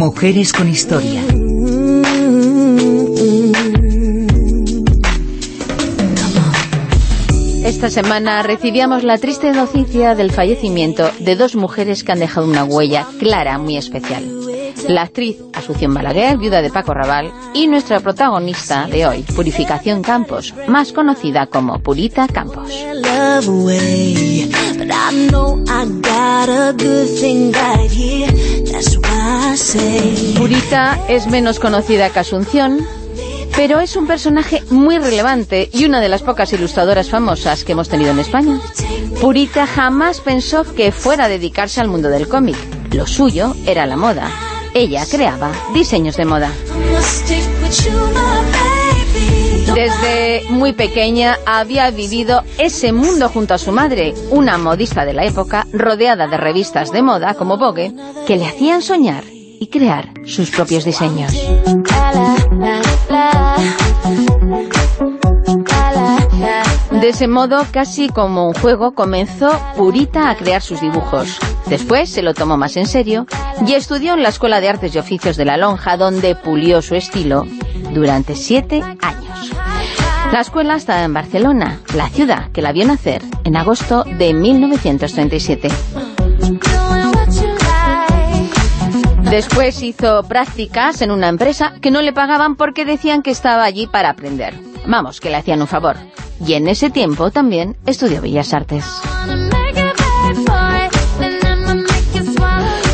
Mujeres con historia. Esta semana recibíamos la triste noticia del fallecimiento de dos mujeres que han dejado una huella clara muy especial. La actriz Asunción Balaguer, viuda de Paco Raval, y nuestra protagonista de hoy, Purificación Campos, más conocida como Purita Campos. Purita es menos conocida que Asunción, pero es un personaje muy relevante y una de las pocas ilustradoras famosas que hemos tenido en España. Purita jamás pensó que fuera a dedicarse al mundo del cómic. Lo suyo era la moda. Ella creaba diseños de moda. Desde muy pequeña había vivido ese mundo junto a su madre, una modista de la época, rodeada de revistas de moda como Vogue, que le hacían soñar y crear sus propios diseños. De ese modo, casi como un juego, comenzó Purita a crear sus dibujos. Después se lo tomó más en serio y estudió en la Escuela de Artes y Oficios de La Lonja, donde pulió su estilo durante siete años. La escuela estaba en Barcelona, la ciudad que la vio nacer en agosto de 1937. Después hizo prácticas en una empresa que no le pagaban porque decían que estaba allí para aprender. Vamos, que le hacían un favor. Y en ese tiempo también estudió Bellas Artes.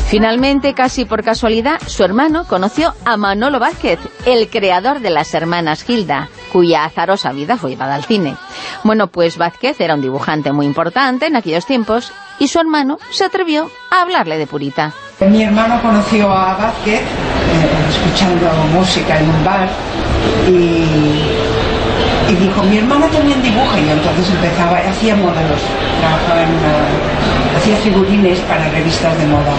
Finalmente, casi por casualidad, su hermano conoció a Manolo Vázquez, el creador de las hermanas Gilda, cuya azarosa vida fue llevada al cine. Bueno, pues Vázquez era un dibujante muy importante en aquellos tiempos y su hermano se atrevió a hablarle de Purita. Mi hermano conoció a Vázquez eh, escuchando música en un bar y, dijo, mi hermana también dibuja y entonces empezaba, hacía modelos, trabajaba en una, hacía figurines para revistas de moda.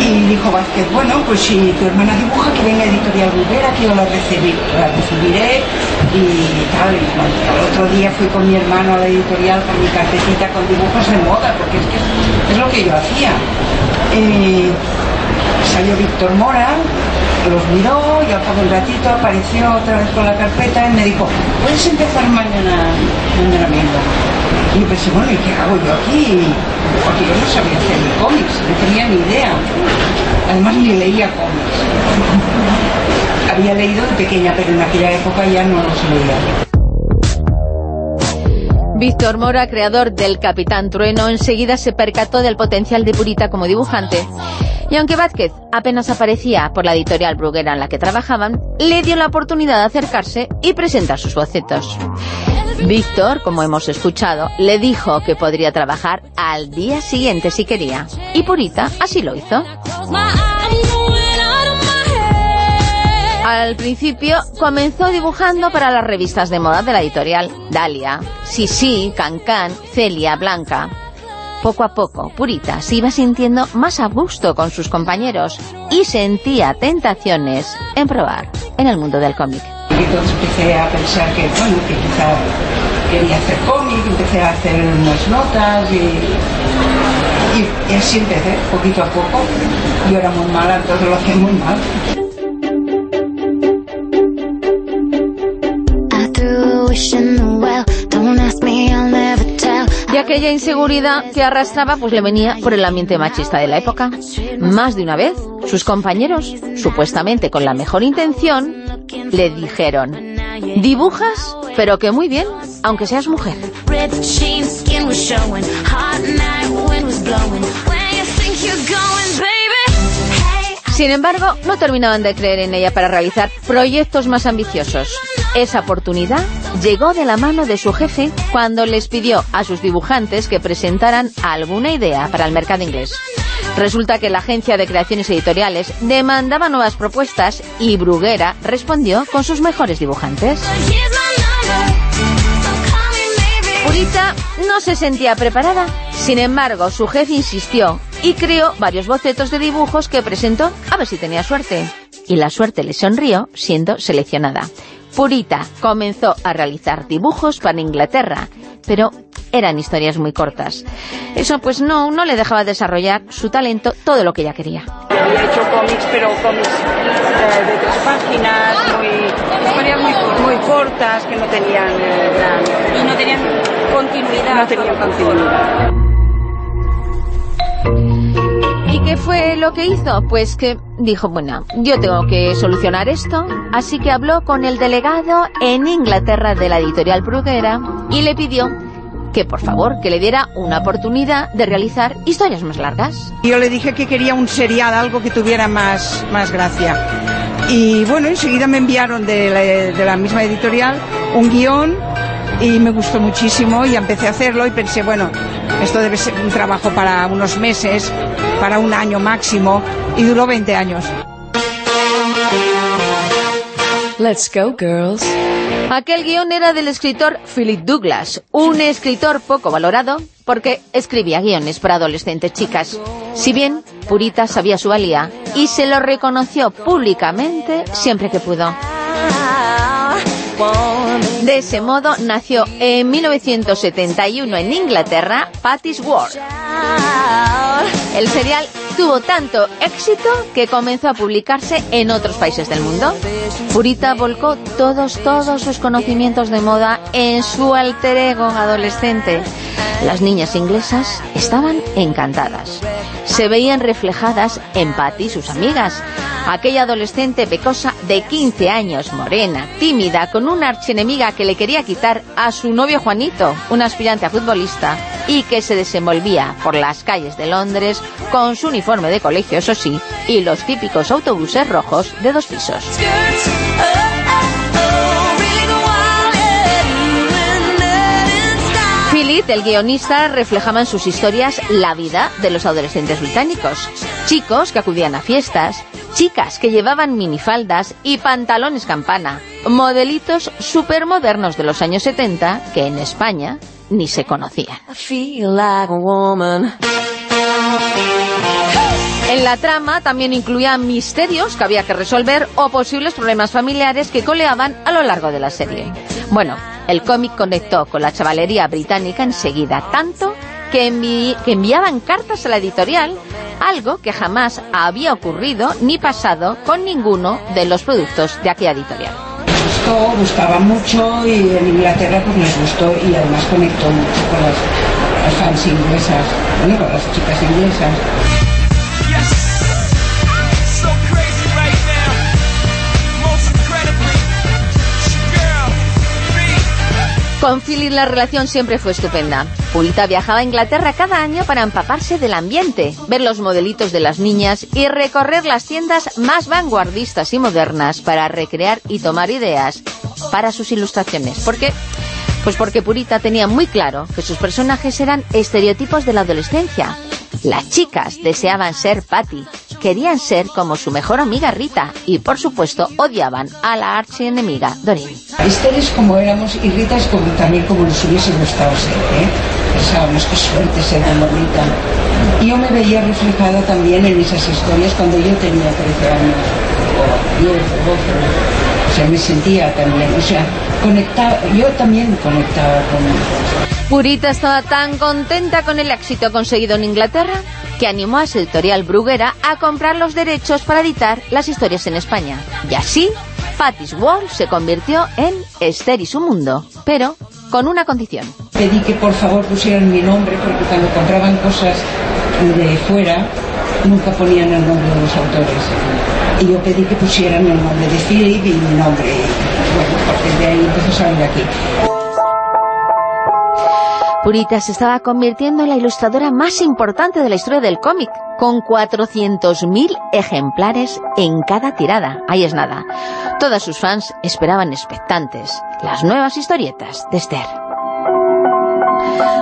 Y dijo Vázquez, bueno, pues si tu hermana dibuja, que venga Editorial Rivera, que yo la, recibir, la recibiré y tal. Y el otro día fui con mi hermano a la editorial con mi carpetita con dibujos de moda, porque es que es lo que yo hacía. Eh, salió Víctor Mora, los miró y al cabo de un ratito apareció otra vez con la carpeta y me dijo, puedes empezar mañana, mañana mismo. Y yo pensé, bueno, ¿y qué hago yo aquí? Porque yo no sabía hacer cómics, no tenía ni idea. Además ni leía cómics. Había leído de pequeña, pero en aquella época ya no los leía. Víctor Mora, creador del Capitán Trueno, enseguida se percató del potencial de Purita como dibujante. Y aunque Vázquez apenas aparecía por la editorial Bruguera en la que trabajaban, le dio la oportunidad de acercarse y presentar sus bocetos. Víctor, como hemos escuchado, le dijo que podría trabajar al día siguiente si quería. Y Purita así lo hizo. Al principio comenzó dibujando para las revistas de moda de la editorial Dalia, Sisi, Cancan, Celia, Blanca. Poco a poco, Purita se iba sintiendo más a gusto con sus compañeros y sentía tentaciones en probar en el mundo del cómic. Entonces empecé a pensar que, bueno, que quizá quería hacer cómic, empecé a hacer unas notas y, y, y así empecé, poquito a poco. Yo era muy mala, entonces lo hacía muy mal. Aquella inseguridad que arrastraba pues le venía por el ambiente machista de la época. Más de una vez, sus compañeros, supuestamente con la mejor intención, le dijeron, dibujas, pero que muy bien, aunque seas mujer. Sin embargo, no terminaban de creer en ella para realizar proyectos más ambiciosos. Esa oportunidad llegó de la mano de su jefe cuando les pidió a sus dibujantes que presentaran alguna idea para el mercado inglés. Resulta que la agencia de creaciones editoriales demandaba nuevas propuestas y Bruguera respondió con sus mejores dibujantes. Purita no se sentía preparada, sin embargo su jefe insistió y creó varios bocetos de dibujos que presentó a ver si tenía suerte. Y la suerte le sonrió siendo seleccionada. Purita comenzó a realizar dibujos para Inglaterra, pero eran historias muy cortas. Eso pues no, no le dejaba desarrollar su talento, todo lo que ella quería. Había hecho cómics, pero cómics eh, de tres páginas, muy, historias muy, muy cortas, que no tenían eh, gran... Y no tenían continuidad. No tenían continuidad. Qué fue lo que hizo? Pues que dijo, bueno, yo tengo que solucionar esto, así que habló con el delegado en Inglaterra de la editorial Bruguera y le pidió que por favor, que le diera una oportunidad de realizar historias más largas. Yo le dije que quería un serial, algo que tuviera más, más gracia. Y bueno, enseguida me enviaron de la, de la misma editorial un guion y me gustó muchísimo y empecé a hacerlo y pensé, bueno, esto debe ser un trabajo para unos meses, para un año máximo, y duró 20 años. Let's go, girls. Aquel guion era del escritor Philip Douglas, un escritor poco valorado porque escribía guiones para adolescentes chicas. Si bien Purita sabía su valía y se lo reconoció públicamente siempre que pudo. Ese modo nació en 1971 en Inglaterra Patty's World. El serial tuvo tanto éxito que comenzó a publicarse en otros países del mundo. Purita volcó todos, todos sus conocimientos de moda en su alter ego adolescente. Las niñas inglesas estaban encantadas. Se veían reflejadas en Patty y sus amigas. Aquella adolescente pecosa de 15 años, morena, tímida, con una archienemiga que le quería quitar a su novio Juanito, un aspirante a futbolista, y que se desenvolvía por las calles de Londres con su uniforme de colegio, eso sí, y los típicos autobuses rojos de dos pisos. Philip, el guionista, reflejaba en sus historias la vida de los adolescentes británicos. Chicos que acudían a fiestas, chicas que llevaban minifaldas y pantalones campana, modelitos supermodernos de los años 70 que en España ni se conocían. En la trama también incluía misterios que había que resolver o posibles problemas familiares que coleaban a lo largo de la serie. Bueno, el cómic conectó con la chavalería británica enseguida, tanto que, envi que enviaban cartas a la editorial, algo que jamás había ocurrido ni pasado con ninguno de los productos de aquella editorial. Gustó, gustaba mucho y en Inglaterra pues gustó y además conectó mucho con las fans inglesas, bueno, con las chicas inglesas. Con Philip la relación siempre fue estupenda. Purita viajaba a Inglaterra cada año para empaparse del ambiente, ver los modelitos de las niñas y recorrer las tiendas más vanguardistas y modernas para recrear y tomar ideas para sus ilustraciones. ¿Por qué? Pues porque Purita tenía muy claro que sus personajes eran estereotipos de la adolescencia. Las chicas deseaban ser Patty, querían ser como su mejor amiga Rita y, por supuesto, odiaban a la archienemiga Doreen. Esther es como éramos y Rita es como, también como nos hubiese gustado ser, ¿eh? Pensábamos qué suerte ser como Rita. Y yo me veía reflejada también en esas historias cuando yo tenía 13 años, o 10 o 12. O sea, me sentía también, o sea, conectaba, yo también conectaba con ellos. Purita estaba tan contenta con el éxito conseguido en Inglaterra que animó a su editorial Bruguera a comprar los derechos para editar las historias en España. Y así, Patty's World se convirtió en Esther y su mundo, pero con una condición. Pedí que por favor pusieran mi nombre porque cuando compraban cosas de fuera nunca ponían el nombre de los autores. Y yo pedí que pusieran el nombre de Philip y mi nombre. Bueno, partir de ahí empezó a salir aquí. Purita se estaba convirtiendo en la ilustradora más importante de la historia del cómic, con 400.000 ejemplares en cada tirada. Ahí es nada. Todas sus fans esperaban expectantes las nuevas historietas de Esther.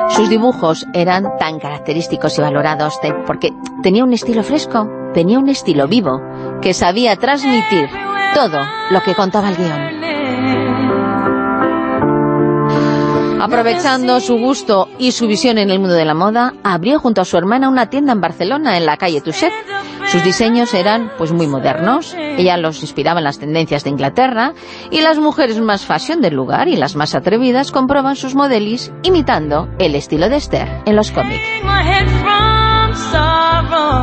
Sus dibujos eran tan característicos y valorados porque tenía un estilo fresco, tenía un estilo vivo, que sabía transmitir todo lo que contaba el guion. Aprovechando su gusto y su visión en el mundo de la moda, abrió junto a su hermana una tienda en Barcelona, en la calle Tusset. Sus diseños eran pues muy modernos, ella los inspiraba en las tendencias de Inglaterra, y las mujeres más fashion del lugar y las más atrevidas comproban sus modelis imitando el estilo de Esther en los cómics.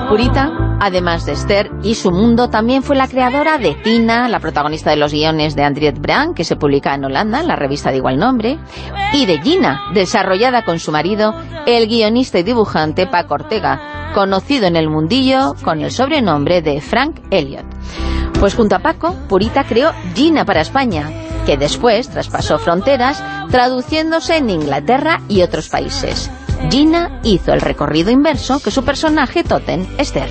Purita, además de Esther y su mundo, también fue la creadora de Tina, la protagonista de los guiones de Andriette Brand, que se publica en Holanda, en la revista de igual nombre, y de Gina, desarrollada con su marido, el guionista y dibujante Paco Ortega, conocido en el mundillo con el sobrenombre de Frank Elliot. Pues junto a Paco, Purita creó Gina para España, que después traspasó fronteras, traduciéndose en Inglaterra y otros países. Gina hizo el recorrido inverso que su personaje Totten, Esther.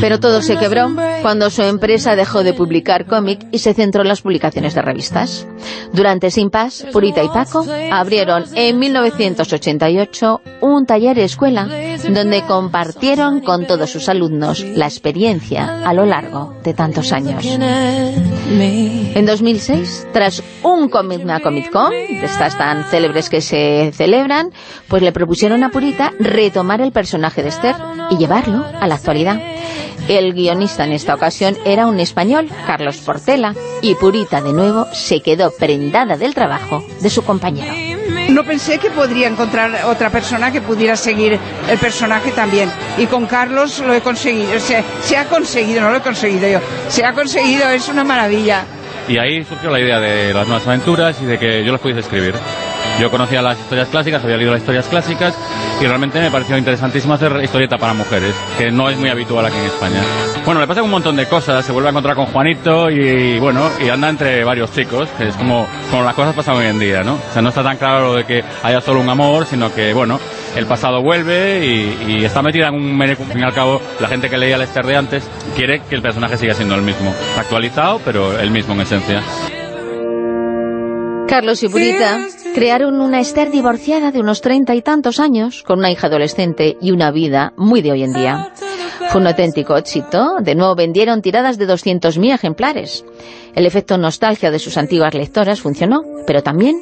Pero todo se quebró cuando su empresa dejó de publicar cómic y se centró en las publicaciones de revistas. Durante ese impasse, Purita y Paco abrieron en 1988 un taller escuela donde compartieron con todos sus alumnos la experiencia a lo largo de tantos años. En 2006, tras un Comic Comic Con, de estas tan célebres que se celebran, pues le propusieron a Purita retomar el personaje de Esther y llevarlo a la actualidad. El guionista en esta ocasión era un español, Carlos Portela, y Purita de nuevo se quedó prendada del trabajo de su compañero. No pensé que podría encontrar otra persona que pudiera seguir el personaje también. Y con Carlos lo he conseguido. Se, se ha conseguido, no lo he conseguido yo. Se ha conseguido, es una maravilla. Y ahí surgió la idea de las nuevas aventuras y de que yo las pudiese escribir. Yo conocía las historias clásicas, había leído las historias clásicas y realmente me pareció interesantísimo hacer historieta para mujeres, que no es muy habitual aquí en España. Bueno, le pasa un montón de cosas, se vuelve a encontrar con Juanito y, bueno, y anda entre varios chicos, que es como, como las cosas pasan hoy en día, ¿no? O sea, no está tan claro de que haya solo un amor, sino que, bueno, el pasado vuelve y, y está metida en un al fin y al cabo, la gente que leía el Esther de antes quiere que el personaje siga siendo el mismo. Actualizado, pero el mismo en esencia. Carlos y Purita crearon una Esther divorciada de unos treinta y tantos años, con una hija adolescente y una vida muy de hoy en día. Fue un auténtico éxito, de nuevo vendieron tiradas de 200.000 ejemplares. El efecto nostalgia de sus antiguas lectoras funcionó, pero también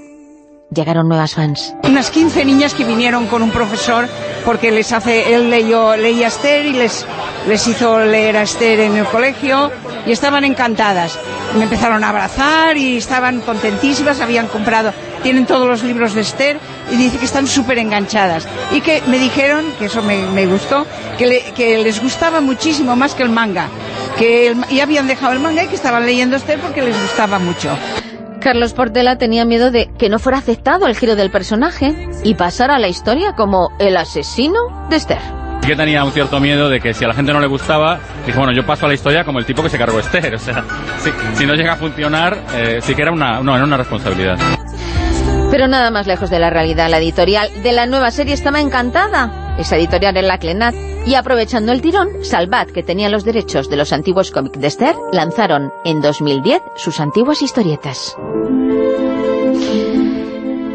llegaron nuevas fans. Unas 15 niñas que vinieron con un profesor porque les hace, él leyó, leía a Esther y les, les hizo leer a Esther en el colegio y estaban encantadas. Me empezaron a abrazar y estaban contentísimas, habían comprado, tienen todos los libros de Esther y dice que están súper enganchadas. Y que me dijeron, que eso me, gustó, que, le- que les gustaba muchísimo más que el manga. Que habían dejado el manga y que estaban leyendo Esther porque les gustaba mucho. Carlos Portela tenía miedo de que no fuera aceptado el giro del personaje y pasara a la historia como el asesino de Esther. Que tenía un cierto miedo de que si a la gente no le gustaba, dije, bueno, yo paso a la historia como el tipo que se cargó Esther. O sea, si, si no llega a funcionar, eh, sí que era una, no, era una responsabilidad. Pero nada más lejos de la realidad, la editorial de la nueva serie estaba encantada. Esa editorial era la Clenat. Y aprovechando el tirón, Salvat, que tenía los derechos de los antiguos cómics de Esther, lanzaron en 2010 sus antiguas historietas.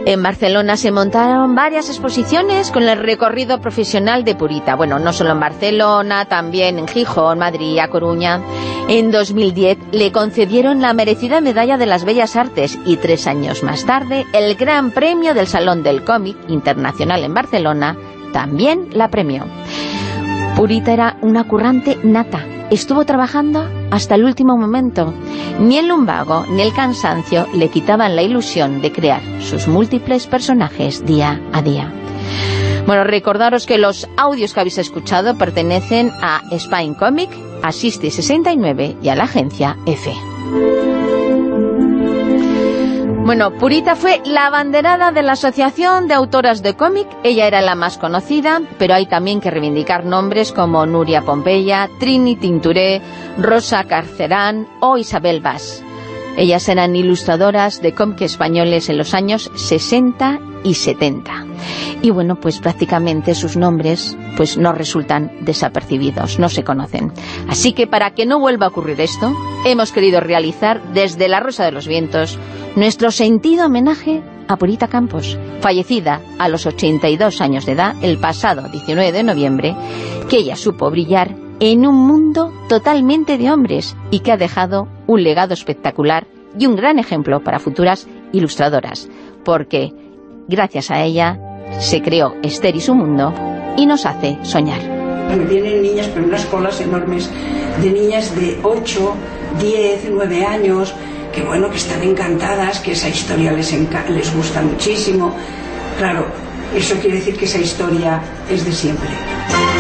En Barcelona se montaron varias exposiciones con el recorrido profesional de Purita. Bueno, no solo en Barcelona, también en Gijón, Madrid, A Coruña. En 2010 le concedieron la merecida Medalla de las Bellas Artes y tres años más tarde el Gran Premio del Salón del Cómic Internacional en Barcelona también la premió. Purita era una currante nata. Estuvo trabajando hasta el último momento. Ni el lumbago ni el cansancio le quitaban la ilusión de crear sus múltiples personajes día a día. Bueno, recordaros que los audios que habéis escuchado pertenecen a Spine Comic, a Sisti 69 y a la agencia F. Bueno, Purita fue la abanderada de la Asociación de Autoras de Cómic. Ella era la más conocida, pero hay también que reivindicar nombres como Nuria Pompeya, Trini Tinturé, Rosa Carcerán o Isabel Vaz. Ellas eran ilustradoras de cómic españoles en los años 60 y 70. Y bueno, pues prácticamente sus nombres pues no resultan desapercibidos, no se conocen. Así que para que no vuelva a ocurrir esto, hemos querido realizar desde La Rosa de los Vientos nuestro sentido homenaje a Purita Campos, fallecida a los 82 años de edad el pasado 19 de noviembre, que ella supo brillar en un mundo totalmente de hombres y que ha dejado un legado espectacular y un gran ejemplo para futuras ilustradoras, porque gracias a ella se creó Esther y su mundo y nos hace soñar. Vienen niñas, pero unas colas enormes, de niñas de 8, 10, 9 años, que bueno, que están encantadas, que esa historia les, les gusta muchísimo. Claro, eso quiere decir que esa historia es de siempre.